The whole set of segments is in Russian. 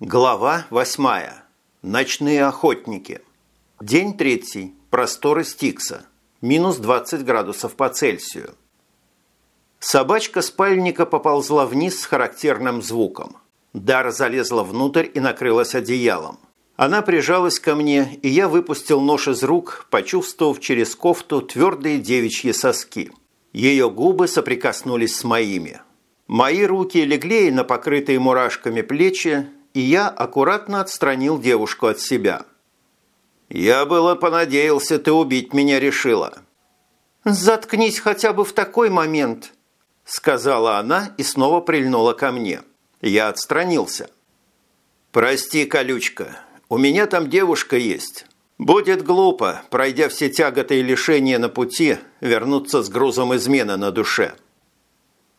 Глава восьмая. Ночные охотники. День третий. Просторы Стикса. Минус 20 градусов по Цельсию. Собачка спальника поползла вниз с характерным звуком. Дара залезла внутрь и накрылась одеялом. Она прижалась ко мне, и я выпустил нож из рук, почувствовав через кофту твердые девичьи соски. Ее губы соприкоснулись с моими. Мои руки легли на покрытые мурашками плечи, и я аккуратно отстранил девушку от себя. «Я было понадеялся, ты убить меня решила». «Заткнись хотя бы в такой момент», – сказала она и снова прильнула ко мне. Я отстранился. «Прости, колючка, у меня там девушка есть. Будет глупо, пройдя все тяготы и лишения на пути, вернуться с грузом измены на душе».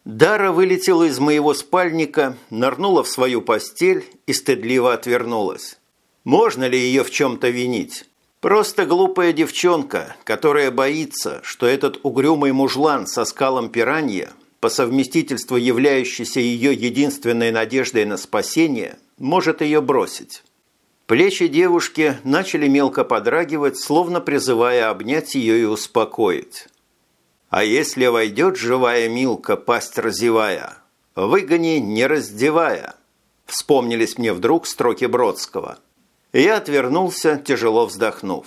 Дара вылетела из моего спальника, нырнула в свою постель и стыдливо отвернулась. Можно ли ее в чем-то винить? Просто глупая девчонка, которая боится, что этот угрюмый мужлан со скалом пиранья, по совместительству являющийся ее единственной надеждой на спасение, может ее бросить. Плечи девушки начали мелко подрагивать, словно призывая обнять ее и успокоить. А если войдет живая Милка, пасть разевая, выгони, не раздевая. Вспомнились мне вдруг строки Бродского. Я отвернулся, тяжело вздохнув.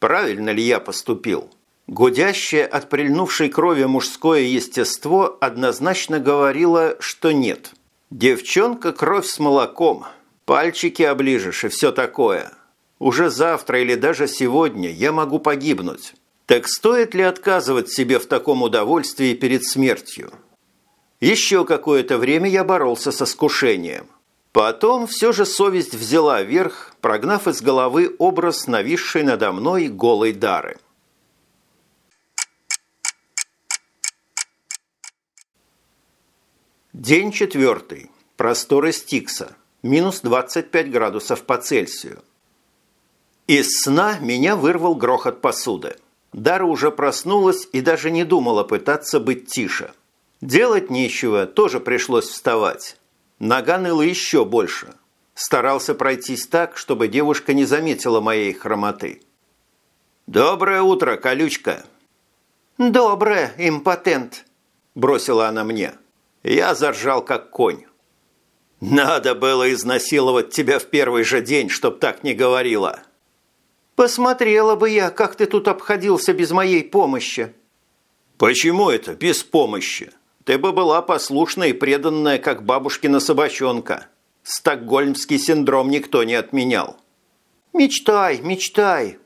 Правильно ли я поступил? Гудящее от прильнувшей крови мужское естество однозначно говорило, что нет. Девчонка кровь с молоком, пальчики оближешь и все такое. Уже завтра или даже сегодня я могу погибнуть. Так стоит ли отказывать себе в таком удовольствии перед смертью? Еще какое-то время я боролся со скушением. Потом все же совесть взяла верх, прогнав из головы образ нависшей надо мной голой дары. День четвертый. Просторы Стикса. Минус 25 градусов по Цельсию. Из сна меня вырвал грохот посуды. Дара уже проснулась и даже не думала пытаться быть тише. Делать нечего, тоже пришлось вставать. Нога ныла еще больше. Старался пройтись так, чтобы девушка не заметила моей хромоты. «Доброе утро, колючка!» «Доброе, импотент!» – бросила она мне. Я заржал, как конь. «Надо было изнасиловать тебя в первый же день, чтоб так не говорила!» Посмотрела бы я, как ты тут обходился без моей помощи. Почему это без помощи? Ты бы была послушная и преданная, как бабушкина собачонка. Стокгольмский синдром никто не отменял. Мечтай, мечтай.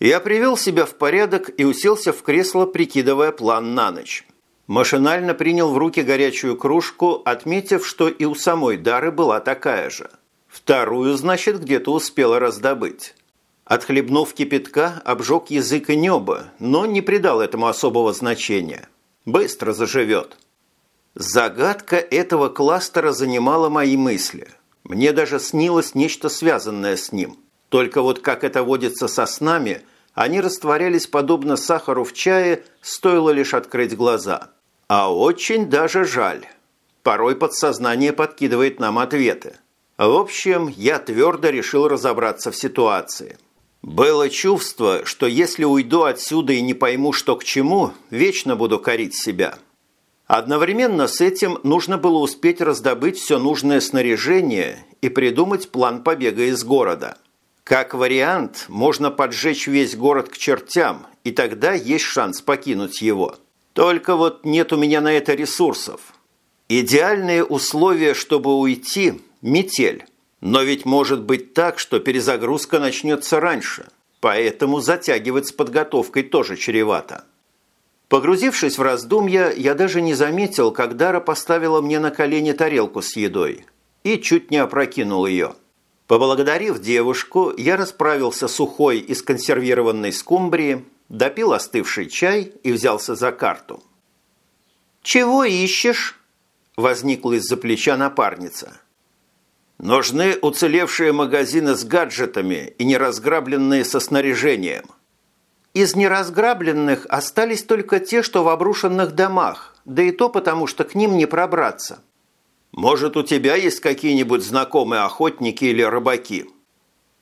Я привел себя в порядок и уселся в кресло, прикидывая план на ночь. Машинально принял в руки горячую кружку, отметив, что и у самой Дары была такая же. Вторую, значит, где-то успела раздобыть. Отхлебнув кипятка, обжег язык и небо, но не придал этому особого значения. Быстро заживет. Загадка этого кластера занимала мои мысли. Мне даже снилось нечто связанное с ним. Только вот как это водится со снами, они растворялись подобно сахару в чае, стоило лишь открыть глаза. А очень даже жаль. Порой подсознание подкидывает нам ответы. В общем, я твердо решил разобраться в ситуации. Было чувство, что если уйду отсюда и не пойму, что к чему, вечно буду корить себя. Одновременно с этим нужно было успеть раздобыть все нужное снаряжение и придумать план побега из города. Как вариант, можно поджечь весь город к чертям, и тогда есть шанс покинуть его. Только вот нет у меня на это ресурсов. Идеальные условия, чтобы уйти – метель. Но ведь может быть так, что перезагрузка начнется раньше, поэтому затягивать с подготовкой тоже чревато. Погрузившись в раздумья, я даже не заметил, как Дара поставила мне на колени тарелку с едой и чуть не опрокинул ее. Поблагодарив девушку, я расправился сухой из консервированной скумбрии, допил остывший чай и взялся за карту. «Чего ищешь?» – возникла из-за плеча напарница – Нужны уцелевшие магазины с гаджетами и неразграбленные со снаряжением. Из неразграбленных остались только те, что в обрушенных домах, да и то потому, что к ним не пробраться. Может, у тебя есть какие-нибудь знакомые охотники или рыбаки?»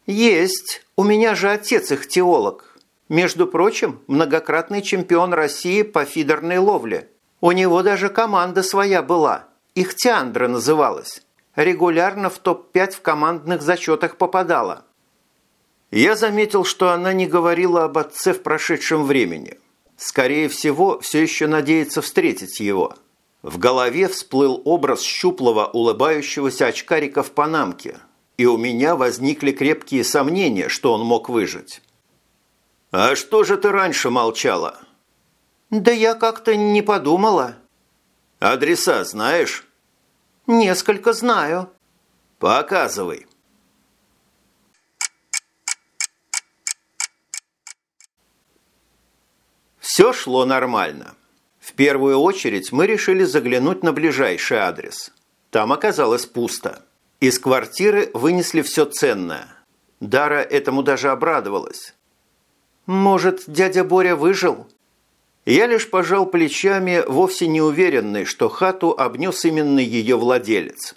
«Есть. У меня же отец их теолог. Между прочим, многократный чемпион России по фидерной ловле. У него даже команда своя была. Их Тиандра называлась. Регулярно в топ-5 в командных зачетах попадала». Я заметил, что она не говорила об отце в прошедшем времени. Скорее всего, все еще надеется встретить его. В голове всплыл образ щуплого, улыбающегося очкарика в панамке, и у меня возникли крепкие сомнения, что он мог выжить. «А что же ты раньше молчала?» «Да я как-то не подумала». «Адреса знаешь?» «Несколько знаю». «Показывай». Все шло нормально. В первую очередь мы решили заглянуть на ближайший адрес. Там оказалось пусто. Из квартиры вынесли все ценное. Дара этому даже обрадовалась. «Может, дядя Боря выжил?» Я лишь пожал плечами, вовсе не уверенный, что хату обнес именно ее владелец.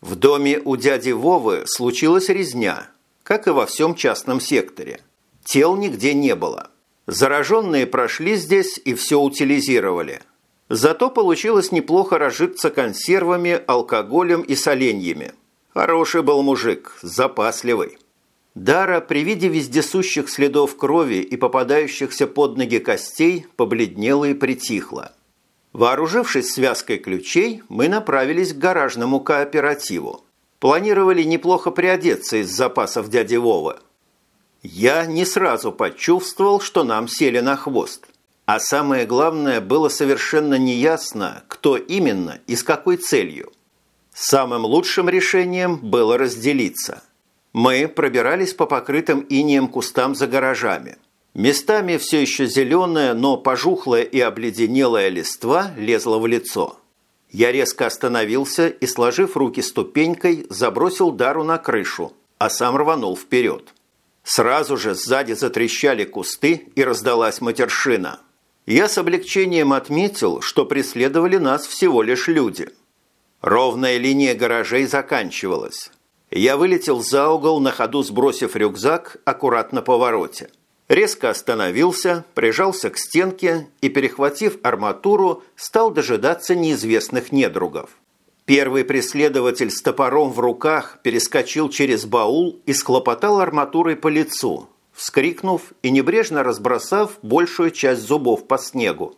В доме у дяди Вовы случилась резня, как и во всем частном секторе. Тел нигде не было. Зараженные прошли здесь и все утилизировали. Зато получилось неплохо разжиться консервами, алкоголем и соленьями. Хороший был мужик, запасливый. Дара при виде вездесущих следов крови и попадающихся под ноги костей побледнела и притихла. Вооружившись связкой ключей, мы направились к гаражному кооперативу. Планировали неплохо приодеться из запасов дяди Вовы. Я не сразу почувствовал, что нам сели на хвост. А самое главное, было совершенно неясно, кто именно и с какой целью. Самым лучшим решением было разделиться. Мы пробирались по покрытым инеем кустам за гаражами. Местами все еще зеленая, но пожухлая и обледенелая листва лезла в лицо. Я резко остановился и, сложив руки ступенькой, забросил Дару на крышу, а сам рванул вперед. Сразу же сзади затрещали кусты и раздалась матершина. Я с облегчением отметил, что преследовали нас всего лишь люди. Ровная линия гаражей заканчивалась. Я вылетел за угол, на ходу сбросив рюкзак аккуратно по вороте. Резко остановился, прижался к стенке и, перехватив арматуру, стал дожидаться неизвестных недругов. Первый преследователь с топором в руках перескочил через баул и схлопотал арматурой по лицу, вскрикнув и небрежно разбросав большую часть зубов по снегу.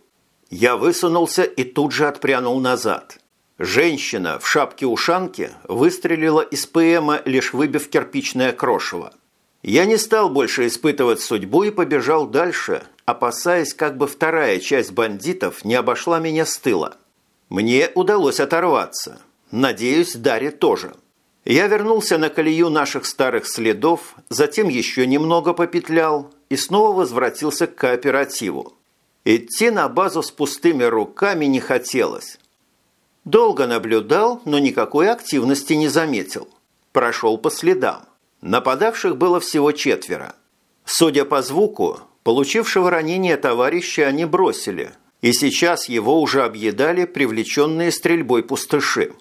Я высунулся и тут же отпрянул назад. Женщина в шапке-ушанке выстрелила из ПМа, лишь выбив кирпичное крошево. Я не стал больше испытывать судьбу и побежал дальше, опасаясь, как бы вторая часть бандитов не обошла меня с тыла. Мне удалось оторваться. Надеюсь, Даре тоже. Я вернулся на колею наших старых следов, затем еще немного попетлял и снова возвратился к кооперативу. Идти на базу с пустыми руками не хотелось. Долго наблюдал, но никакой активности не заметил. Прошел по следам. Нападавших было всего четверо. Судя по звуку, получившего ранение товарища они бросили – и сейчас его уже объедали привлеченные стрельбой пустыши.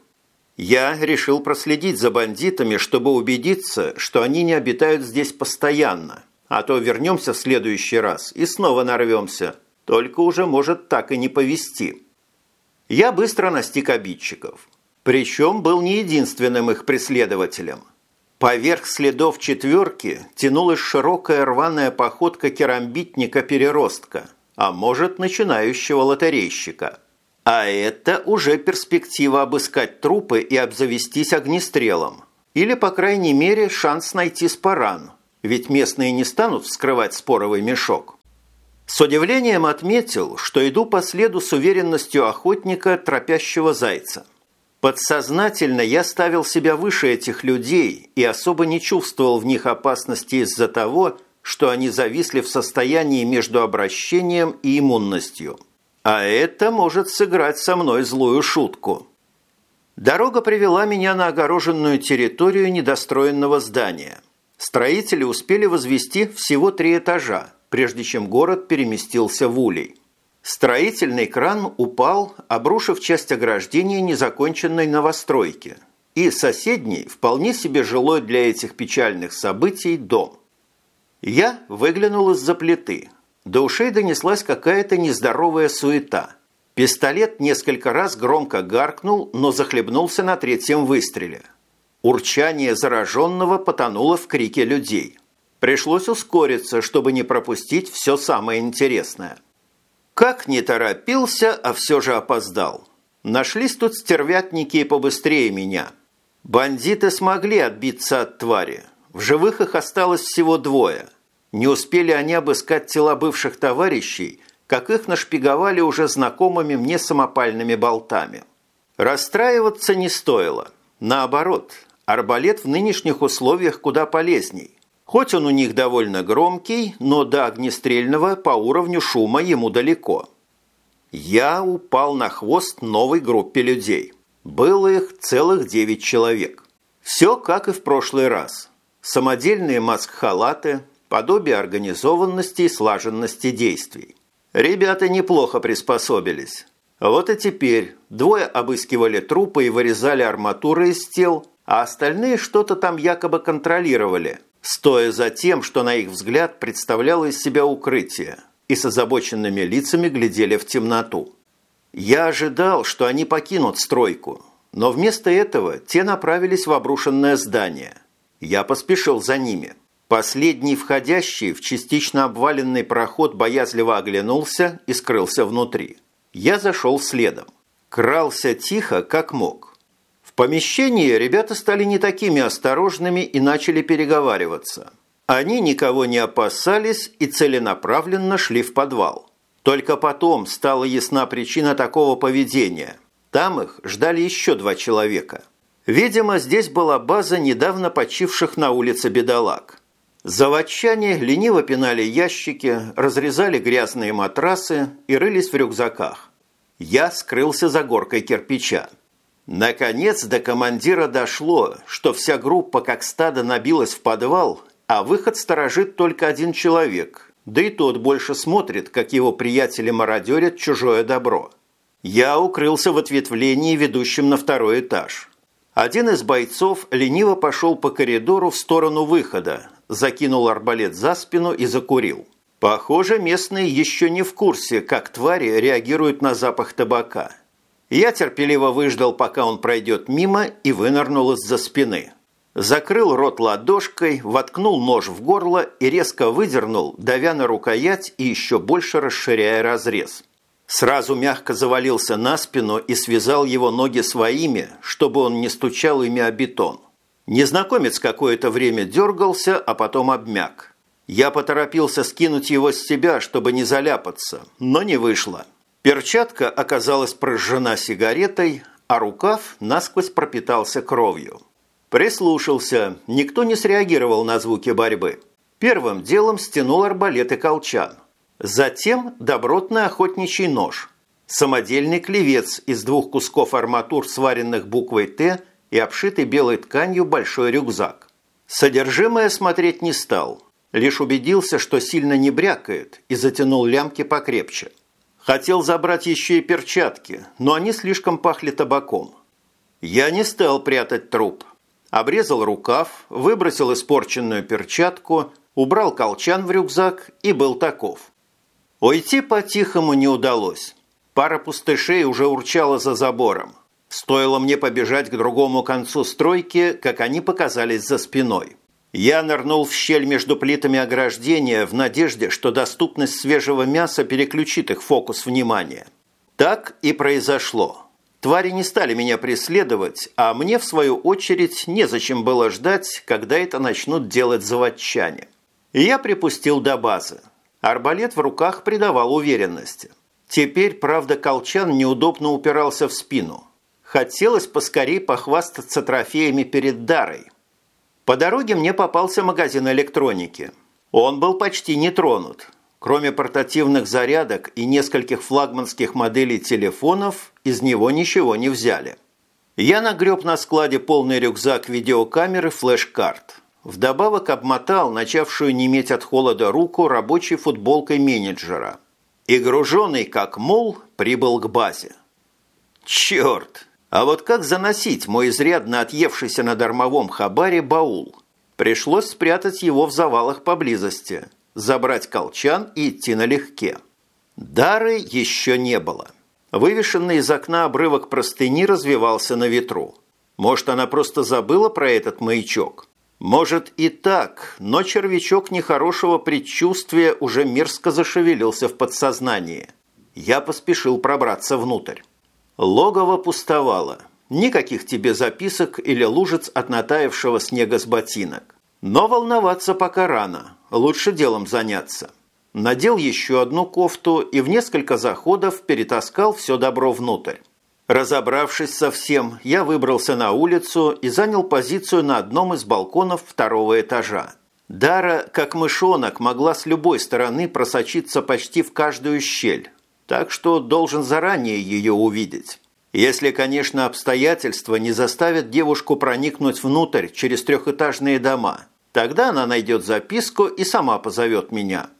Я решил проследить за бандитами, чтобы убедиться, что они не обитают здесь постоянно, а то вернемся в следующий раз и снова нарвемся, только уже может так и не повести. Я быстро настиг обидчиков. Причем был не единственным их преследователем. Поверх следов четверки тянулась широкая рваная походка керамбитника-переростка – а может начинающего лотерейщика. А это уже перспектива обыскать трупы и обзавестись огнестрелом. Или, по крайней мере, шанс найти спаран, ведь местные не станут вскрывать споровый мешок. С удивлением отметил, что иду по следу с уверенностью охотника, тропящего зайца. Подсознательно я ставил себя выше этих людей и особо не чувствовал в них опасности из-за того, что они зависли в состоянии между обращением и иммунностью. А это может сыграть со мной злую шутку. Дорога привела меня на огороженную территорию недостроенного здания. Строители успели возвести всего три этажа, прежде чем город переместился в улей. Строительный кран упал, обрушив часть ограждения незаконченной новостройки и соседний, вполне себе жилой для этих печальных событий, дом. Я выглянул из-за плиты. До ушей донеслась какая-то нездоровая суета. Пистолет несколько раз громко гаркнул, но захлебнулся на третьем выстреле. Урчание зараженного потонуло в крике людей. Пришлось ускориться, чтобы не пропустить все самое интересное – как не торопился, а все же опоздал. Нашлись тут стервятники и побыстрее меня. Бандиты смогли отбиться от твари. В живых их осталось всего двое. Не успели они обыскать тела бывших товарищей, как их нашпиговали уже знакомыми мне самопальными болтами. Расстраиваться не стоило. Наоборот, арбалет в нынешних условиях куда полезней. Хоть он у них довольно громкий, но до огнестрельного по уровню шума ему далеко. Я упал на хвост новой группе людей. Было их целых девять человек. Все как и в прошлый раз. Самодельные маск-халаты, подобие организованности и слаженности действий. Ребята неплохо приспособились. Вот и теперь двое обыскивали трупы и вырезали арматуры из тел, а остальные что-то там якобы контролировали – стоя за тем, что на их взгляд представляло из себя укрытие, и с озабоченными лицами глядели в темноту. Я ожидал, что они покинут стройку, но вместо этого те направились в обрушенное здание. Я поспешил за ними. Последний входящий в частично обваленный проход боязливо оглянулся и скрылся внутри. Я зашел следом. Крался тихо, как мог. В помещении ребята стали не такими осторожными и начали переговариваться. Они никого не опасались и целенаправленно шли в подвал. Только потом стала ясна причина такого поведения. Там их ждали еще два человека. Видимо, здесь была база недавно почивших на улице бедолаг. Заводчане лениво пинали ящики, разрезали грязные матрасы и рылись в рюкзаках. Я скрылся за горкой кирпича. Наконец до командира дошло, что вся группа как стадо набилась в подвал, а выход сторожит только один человек, да и тот больше смотрит, как его приятели мародерят чужое добро. Я укрылся в ответвлении, ведущем на второй этаж. Один из бойцов лениво пошел по коридору в сторону выхода, закинул арбалет за спину и закурил. Похоже, местные еще не в курсе, как твари реагируют на запах табака – я терпеливо выждал, пока он пройдет мимо, и вынырнул из-за спины. Закрыл рот ладошкой, воткнул нож в горло и резко выдернул, давя на рукоять и еще больше расширяя разрез. Сразу мягко завалился на спину и связал его ноги своими, чтобы он не стучал ими о бетон. Незнакомец какое-то время дергался, а потом обмяк. Я поторопился скинуть его с себя, чтобы не заляпаться, но не вышло. Перчатка оказалась прожжена сигаретой, а рукав насквозь пропитался кровью. Прислушался, никто не среагировал на звуки борьбы. Первым делом стянул арбалет и колчан. Затем добротный охотничий нож. Самодельный клевец из двух кусков арматур, сваренных буквой «Т» и обшитый белой тканью большой рюкзак. Содержимое смотреть не стал. Лишь убедился, что сильно не брякает, и затянул лямки покрепче. Хотел забрать еще и перчатки, но они слишком пахли табаком. Я не стал прятать труп. Обрезал рукав, выбросил испорченную перчатку, убрал колчан в рюкзак и был таков. Уйти по-тихому не удалось. Пара пустышей уже урчала за забором. Стоило мне побежать к другому концу стройки, как они показались за спиной. Я нырнул в щель между плитами ограждения в надежде, что доступность свежего мяса переключит их фокус внимания. Так и произошло. Твари не стали меня преследовать, а мне, в свою очередь, незачем было ждать, когда это начнут делать заводчане. Я припустил до базы. Арбалет в руках придавал уверенности. Теперь, правда, колчан неудобно упирался в спину. Хотелось поскорее похвастаться трофеями перед Дарой – по дороге мне попался магазин электроники. Он был почти не тронут. Кроме портативных зарядок и нескольких флагманских моделей телефонов, из него ничего не взяли. Я нагреб на складе полный рюкзак видеокамеры флеш-карт. Вдобавок обмотал начавшую неметь от холода руку рабочей футболкой менеджера. и, груженный как мул, прибыл к базе. Черт! А вот как заносить мой изрядно отъевшийся на дармовом хабаре баул? Пришлось спрятать его в завалах поблизости, забрать колчан и идти налегке. Дары еще не было. Вывешенный из окна обрывок простыни развивался на ветру. Может, она просто забыла про этот маячок? Может и так, но червячок нехорошего предчувствия уже мерзко зашевелился в подсознании. Я поспешил пробраться внутрь. Логово пустовало. Никаких тебе записок или лужиц от натаявшего снега с ботинок. Но волноваться пока рано. Лучше делом заняться. Надел еще одну кофту и в несколько заходов перетаскал все добро внутрь. Разобравшись со всем, я выбрался на улицу и занял позицию на одном из балконов второго этажа. Дара, как мышонок, могла с любой стороны просочиться почти в каждую щель, так что должен заранее ее увидеть. Если, конечно, обстоятельства не заставят девушку проникнуть внутрь через трехэтажные дома, тогда она найдет записку и сама позовет меня.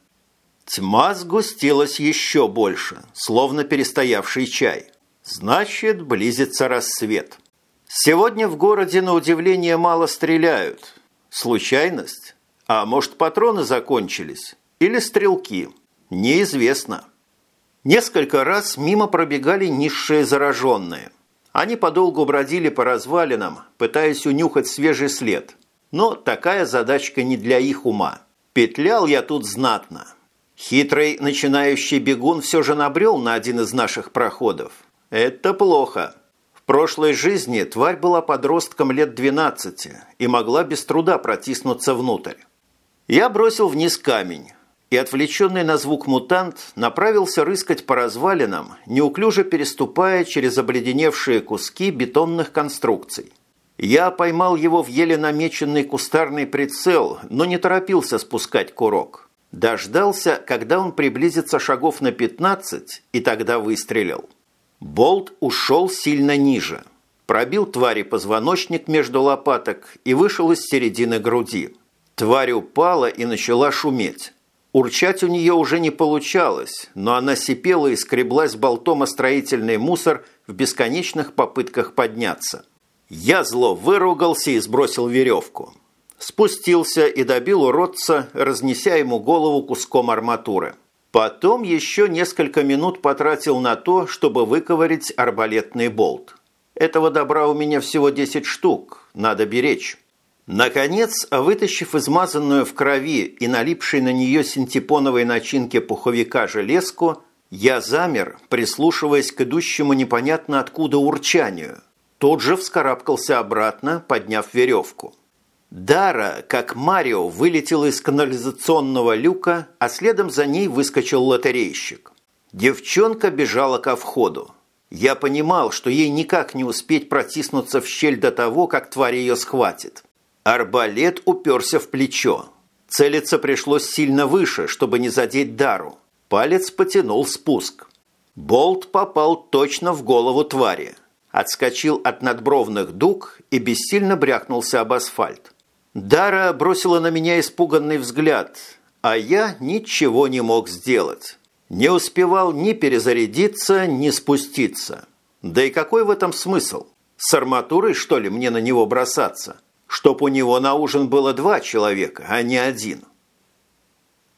Тьма сгустилась еще больше, словно перестоявший чай. Значит, близится рассвет. Сегодня в городе, на удивление, мало стреляют. Случайность? А может, патроны закончились? Или стрелки? Неизвестно. Несколько раз мимо пробегали низшие зараженные. Они подолгу бродили по развалинам, пытаясь унюхать свежий след. Но такая задачка не для их ума. Петлял я тут знатно. Хитрый начинающий бегун все же набрел на один из наших проходов – это плохо. В прошлой жизни тварь была подростком лет 12 и могла без труда протиснуться внутрь. Я бросил вниз камень и, отвлеченный на звук мутант, направился рыскать по развалинам, неуклюже переступая через обледеневшие куски бетонных конструкций. Я поймал его в еле намеченный кустарный прицел, но не торопился спускать курок. Дождался, когда он приблизится шагов на 15, и тогда выстрелил. Болт ушел сильно ниже, пробил твари позвоночник между лопаток и вышел из середины груди. Тварь упала и начала шуметь. Урчать у нее уже не получалось, но она сипела и скреблась болтом о строительный мусор в бесконечных попытках подняться. Я зло выругался и сбросил веревку. Спустился и добил уродца, разнеся ему голову куском арматуры. Потом еще несколько минут потратил на то, чтобы выковырить арбалетный болт. Этого добра у меня всего 10 штук, надо беречь. Наконец, вытащив измазанную в крови и налипшей на нее синтепоновой начинке пуховика железку, я замер, прислушиваясь к идущему непонятно откуда урчанию. Тот же вскарабкался обратно, подняв веревку. Дара, как Марио, вылетела из канализационного люка, а следом за ней выскочил лотерейщик. Девчонка бежала ко входу. Я понимал, что ей никак не успеть протиснуться в щель до того, как тварь ее схватит. Арбалет уперся в плечо. Целиться пришлось сильно выше, чтобы не задеть Дару. Палец потянул спуск. Болт попал точно в голову твари. Отскочил от надбровных дуг и бессильно брякнулся об асфальт. Дара бросила на меня испуганный взгляд, а я ничего не мог сделать. Не успевал ни перезарядиться, ни спуститься. Да и какой в этом смысл? С арматурой, что ли, мне на него бросаться? Чтоб у него на ужин было два человека, а не один.